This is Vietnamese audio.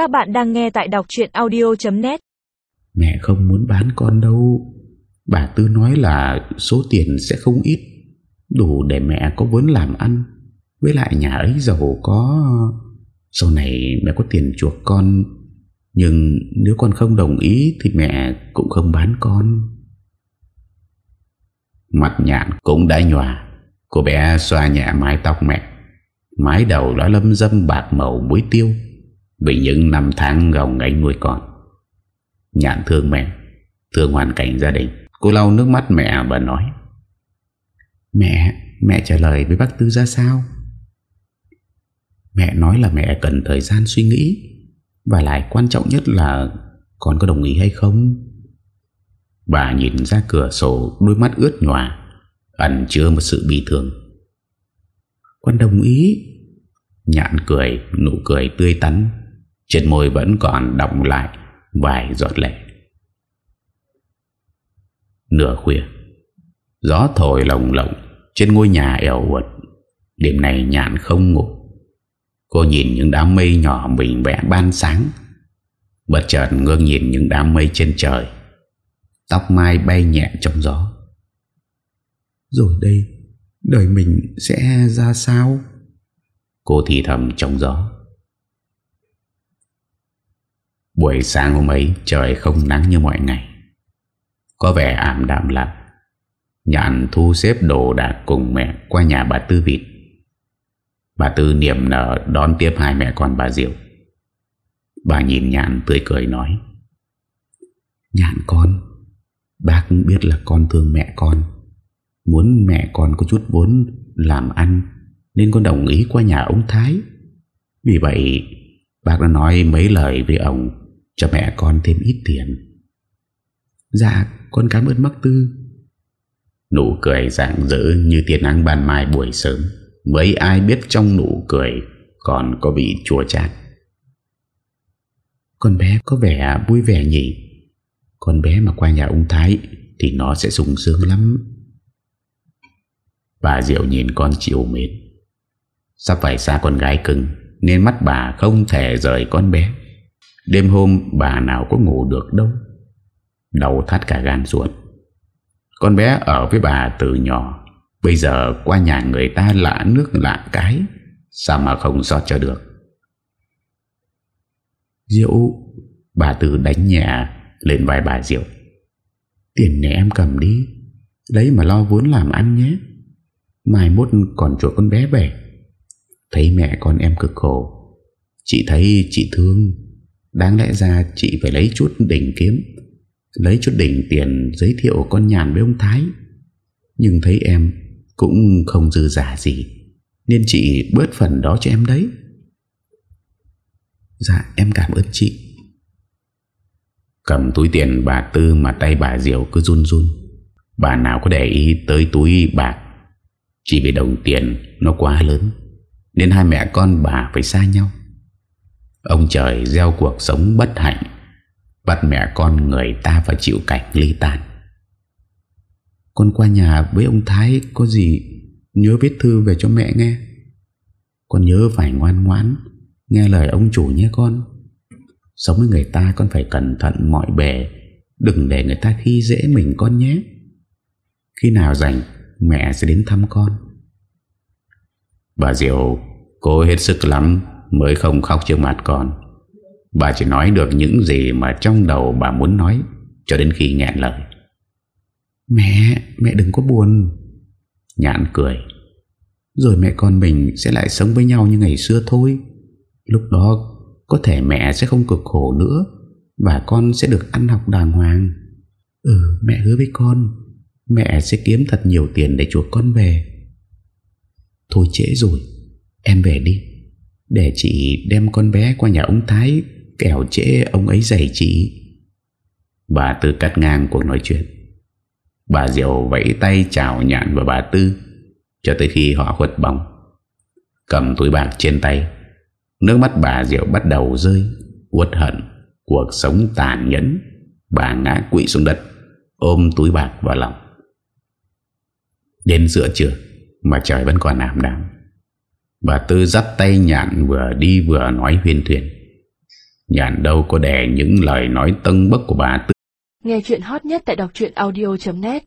Các bạn đang nghe tại đọc chuyện audio.net Mẹ không muốn bán con đâu. Bà Tư nói là số tiền sẽ không ít. Đủ để mẹ có vốn làm ăn. Với lại nhà ấy giàu có. Sau này mẹ có tiền chuộc con. Nhưng nếu con không đồng ý Thì mẹ cũng không bán con. Mặt nhạn cũng đã nhòa. Cô bé xoa nhẹ mái tóc mẹ. Mái đầu đã lâm dâm bạc màu muối tiêu. Vì những năm tháng gồng gánh nuôi con. Nhạn thương mẹ Thương hoàn cảnh gia đình. Cô lau nước mắt mẹ và nói Mẹ, mẹ trả lời với bác Tư ra sao? Mẹ nói là mẹ cần thời gian suy nghĩ Và lại quan trọng nhất là Con có đồng ý hay không? Bà nhìn ra cửa sổ Đôi mắt ướt nhòa Ẩn chứa một sự bi thường Con đồng ý. Nhạn cười Nụ cười tươi tắn. Trên môi vẫn còn đọng lại Vài giọt lệ. Nửa khuya, Gió thổi lồng lộng Trên ngôi nhà ẻo uột. Đêm này nhạn không ngủ. Cô nhìn những đám mây nhỏ mình vẽ ban sáng. Bất chợt ngước nhìn những đám mây trên trời. Tóc mai bay nhẹ trong gió. Rồi đây, Đời mình sẽ ra sao? Cô thì thầm trong gió. Buổi sáng hôm ấy, Trời không nắng như mọi ngày. Có vẻ ảm đạm lặng Nhạn thu xếp đồ đạc cùng mẹ Qua nhà bà Tư Vịt. Bà Tư niềm nở đón tiếp hai mẹ con bà Diệu. Bà nhìn Nhạn tươi cười nói Nhạn con, Bác biết là con thương mẹ con. Muốn mẹ con có chút vốn làm ăn, Nên con đồng ý qua nhà ông Thái. Vì vậy, Bác đã nói mấy lời với ông. Cho mẹ con thêm ít tiền. Dạ con cảm ơn bác Tư. Nụ cười rạng rỡ như tiền nắng ban mai buổi sớm. Mấy ai biết trong nụ cười Còn có vị chua chát. Con bé có vẻ vui vẻ nhỉ? Con bé mà qua nhà ông Thái Thì nó sẽ sung sướng lắm. Bà Diệu nhìn con chịu mến Sắp phải xa con gái cưng, Nên mắt bà không thể rời con bé. Đêm hôm bà nào có ngủ được đâu. Đầu thắt cả gan ruột. Con bé ở với bà từ nhỏ, Bây giờ qua nhà người ta lạ nước lạ cái, Sao mà không sót cho được? Diệu, Bà Tư đánh nhẹ lên vai bà Diệu. Tiền này em cầm đi Lấy mà lo vốn làm ăn nhé. Mai mốt còn chuột con bé về. Thấy mẹ con em cực khổ. Chị thấy chị thương. Đáng lẽ ra chị phải lấy chút đỉnh kiếm, Lấy chút đỉnh tiền giới thiệu con nhàn với ông Thái. Nhưng thấy em cũng không dư giả gì, Nên chị bớt phần đó cho em đấy. Dạ em cảm ơn chị. Cầm túi tiền bà Tư mà tay bà Diệu cứ run run. Bà nào có để ý tới túi bạc Chỉ vì đồng tiền nó quá lớn, Nên hai mẹ con bà phải xa nhau. Ông trời gieo cuộc sống bất hạnh, Bắt mẹ con người ta phải chịu cảnh ly tan Con qua nhà với ông Thái có gì Nhớ viết thư về cho mẹ nghe? Con nhớ phải ngoan ngoãn, Nghe lời ông chủ nhé con. Sống với người ta con phải cẩn thận mọi bề, Đừng để người ta khi dễ mình con nhé. Khi nào rảnh, Mẹ sẽ đến thăm con. Bà Diệu, Cô hết sức lắm. Mới không khóc trước mặt con. Bà chỉ nói được những gì mà trong đầu bà muốn nói Cho đến khi nghẹn lời. Mẹ, mẹ đừng có buồn. Nhãn cười. Rồi mẹ con mình sẽ lại sống với nhau như ngày xưa thôi. Lúc đó có thể mẹ sẽ không cực khổ nữa Và con sẽ được ăn học đàng hoàng. Ừ mẹ hứa với con Mẹ sẽ kiếm thật nhiều tiền để chuộc con về. Thôi trễ rồi Em về đi để chị đem con bé qua nhà ông Thái Kẻo trễ ông ấy dạy chị. Bà Tư cắt ngang cuộc nói chuyện. Bà Diệu vẫy tay chào nhạn và bà Tư, Cho tới khi họ khuất bóng. Cầm túi bạc trên tay, Nước mắt bà Diệu bắt đầu rơi, Uất hận, Cuộc sống tàn nhẫn, Bà ngã quỵ xuống đất, Ôm túi bạc vào lòng. Đến giữa trưa Mà trời vẫn còn ảm đạm Bà Tư dắt tay nhạn vừa đi vừa nói huyên thuyền nhạn đâu có đè những lời nói tân bức của bà Tư. Nghe chuyện hot nhất tại đọc audio.net